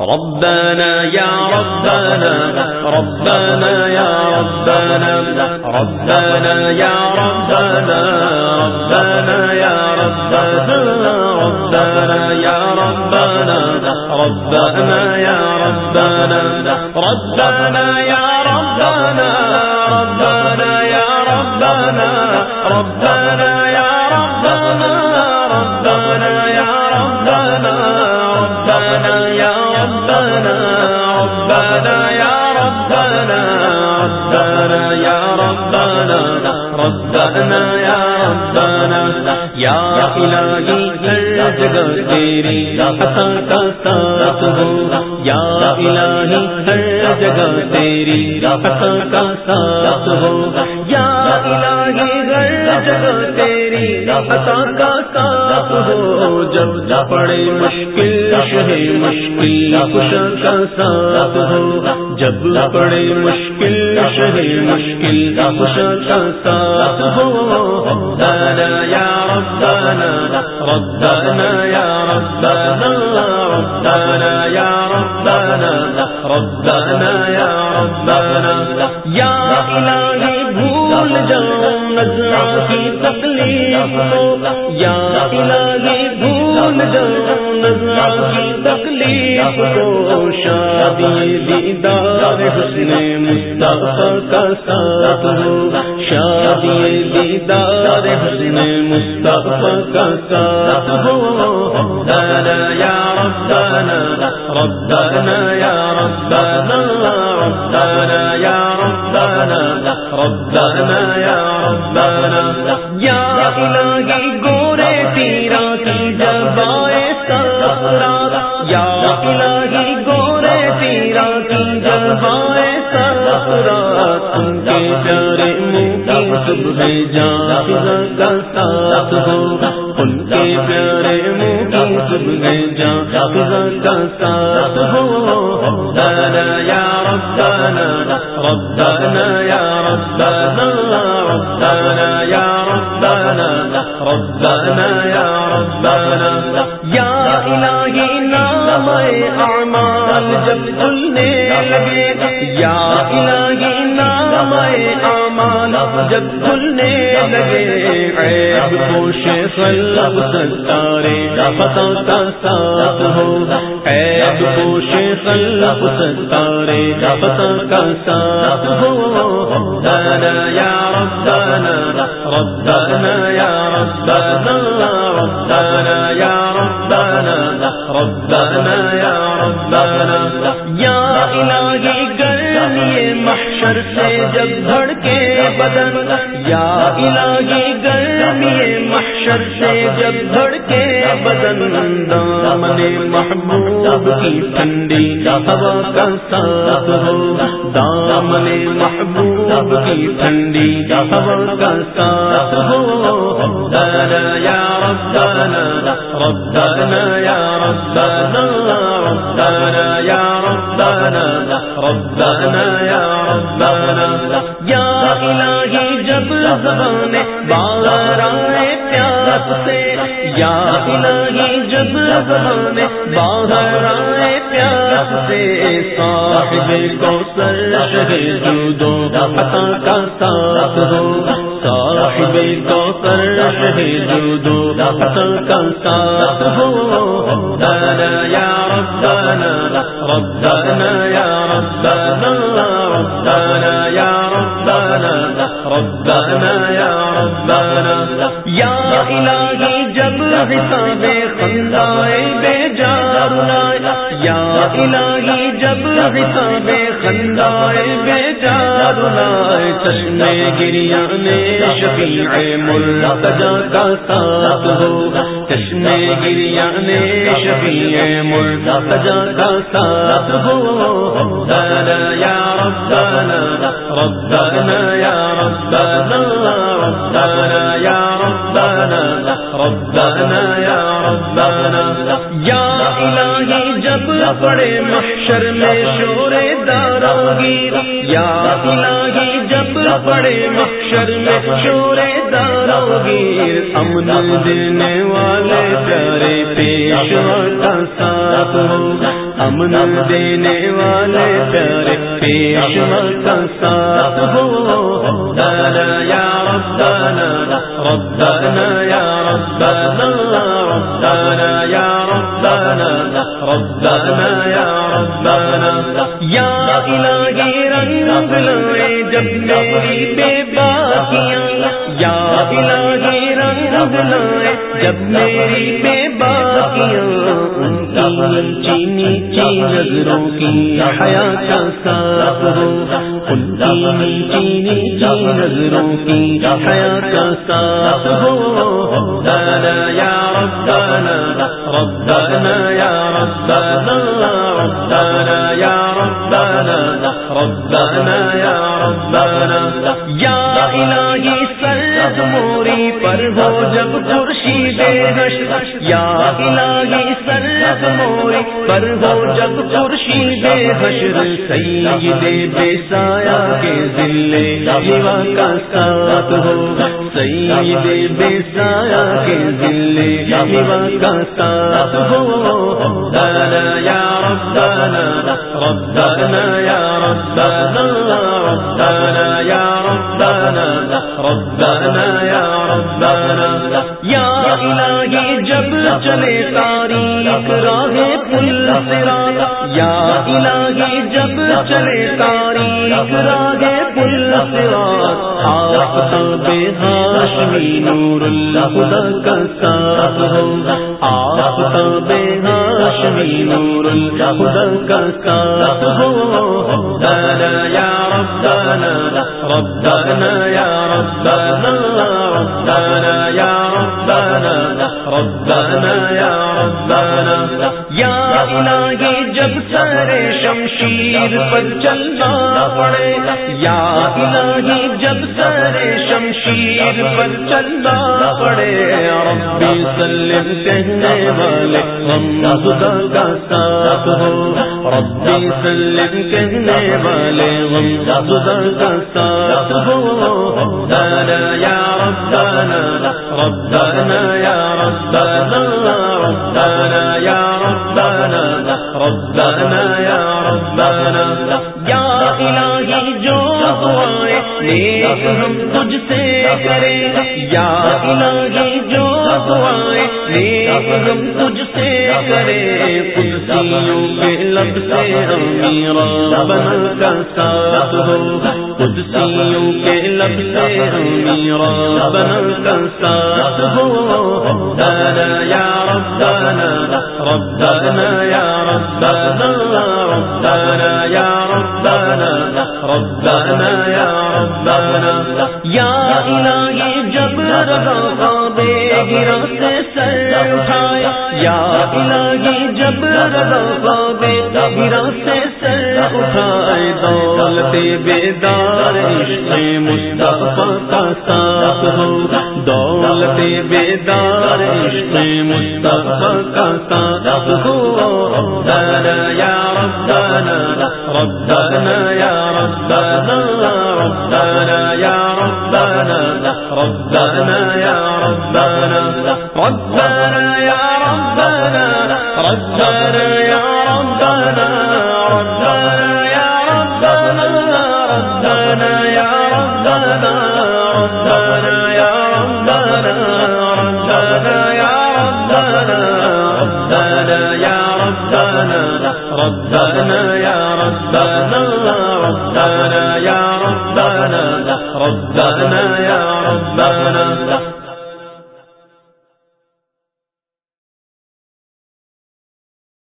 ربنا يا ربنا ربنا يا ربنا ربنا يا ربنا ربنا يا ربنا ربنا يا ربنا ربنا يا ربنا ربنا يا ربنا ربنا يا ربنا ربنا تیری عطا کا ساتھ ہو، یا الہی ہر جگہ تیری عطا کا ساتھ ہو، یا الہی ہر جگہ تیری عطا کا ساتھ ہو جب پڑے مشکل شہ مشکل خوش کا ساتھ ہو جب پڑے مشکل شہ مشکل خوش کا ساتھ ہو یا ربنا ربنا یا ربنا ربنا یا ربنا ربنا یا ربنا۔ یا الہی جاؤ نظر کی تکلیف کو یا الہی بھول جاؤ نظر کی تکلیف کو شادی دیدار حسن مصطفیٰ کا ساتھ ہو۔ شادی دیدار حسن مصطفیٰ کا ساتھ ہو۔ ربنا یا ربنا ربنا یا ربنا ربنا یا ربنا ربنا یا منہ کی صبح جان کا ساتھ ہو، ان کے پیارے منہ کی صبح جان کا ساتھ ہو۔ ربنا یا ربنا ربنا یا ربنا ربنا یا ربنا ربنا یا ربنا۔ یا الہی نام اعمال، جب کھلنے لگے۔ یا الہی نام اعمال جب کھلنے لگے۔ عیب پوش خلق، ستارے پتا کا ساتھ ہو۔ عیب پوش خلق، ستارے پتا کا ساتھ ہو۔ ربنا یا ربنا ربنا یا ربنا ربنا یا ربنا ربنا یا ربنا۔ یا الہی گرمی محشر سے جب بھڑ کے بدن یا الہی گرمی محشر سے جب بھڑ کے بدن دامن محبوب کی ٹھنڈی ہوا کا ساتھ ہو، دامن محبوب کی ٹھنڈی ہوا کا ساتھ ہو۔ ربنا یا ربنا ربنا یا ربنا ربنا یا ربنا ربنا یا ربنا۔ یا الہی جب زبان باہر آئے پیاس سے یا الہی جب زبان باہر آئے پیاس سے۔ صاحب کو سر جودو عطا کا ساتھ ہو صاحب کو سر جودو عطا کا ساتھ ہو ربنا یا ربنا ربنا یا ربنا ربنا۔ ربنا یا ربنا، یا الہی جب حساب خندائے بے جارنا یا الہی جب حساب خندائے بے جارنا چشمے گریا نے شفیع مرتجا کا ساتھ ہو، چشمے گریا نے شفیع مرتجا کا ساتھ ہو ربنا یا ربنا ربنا يا ربنا ربنا يا ربنا ربنا يا ربنا. یا الہی جب پڑے محشر میں شور داراگیر یا الہی پڑے محشر میں شور داراگیر امن دینے والے پیارے پیشوا کا ساتھ۔ ہو امن دینے والے پیارے پیشوا کا ساتھ۔ ہو ربنا یا ربنا ربنا یا ربنا ربنا یا ربنا ربنا یا یا الہی رنگ لائے جب میری بے باکیاں یا الہی رنگ لائے جب میری بے باکیاں چینی چی نظروں کی حیا کا ساتھ ہو، ان کی چینی چی نظروں کی حیا کا ساتھ ہو۔ ربنا یا ربنا ربنا یا ربنا ربنا یا ربنا ربنا یا ربنا. یا الہی سرد موری پر ہو جب کرشی بے یا الہی سرد موری پر ہو جب کرشی بے حشر. سید بے سایہ کے ذلے لیوا کا ساتھ ہو. سید بے سایہ کے ذلے لیوا کا ساتھ ہو. ربنا یا ربنا ربنا یا ربنا ربنا یا ربنا. یا الہی جب چلے تاریخ، راہ پل سرا یا الہی جب چلے تاریخ، راہ پل سرا آپ بے ہاشمی نور اللہ کا ساتھ ہو. آپ بے روشنی نور الہدى كالكاف ربنا يا ربنا ربنا یا ربنا ربنا يا ربنا ربنا يا ربنا۔ يا یا الہی جب سارے شمشیر پر چلنا پڑے۔ یا الہی جب سارے شمشیر پر چلنا پڑے۔ ربی سلم کہنے والے ہم خدا کا ساتھ ہو۔ ربی سلم کہنے والے ہم خدا کا ساتھ ہو۔ ربنا یا ربنا ربنا یا ربنا۔ ربنا یا ربنا یا الہی جو دعائیں نیک ہم تجھ سے کرے یا الہی جو دعائیں نیک ہم تجھ سے کرے قدسیوں کے لب سے ہم ربنا کا ساتھ ہو قدسیوں کے لب سے ہم ربنا کا ساتھ ہو ربنا یا ربنا ربنا یا ربنا ربنا یا ربنا ربنا یا ربنا یا الہی جب رضا بے گرا سے سر اٹھایا یا الہی جب رضا بے گرا سے سر اٹھائے دولت بیدار عشق مصطفیٰ کا ساتھ ہو دولت بیدار عشق مصطفیٰ کا ساتھ ہو۔ ربنا یا ربنا ربنا یا ربنا ربنا یا ربنا ربنا یا ربنا ربنا یا ربنا ربنا یا ربنا ربنا یا ربنا ربنا یا ربنا ربنا یا ربنا ربنا یا ربنا ربنا یا ربنا ربنا يا ربنا ربنا يا ربنا ربنا يا ربنا.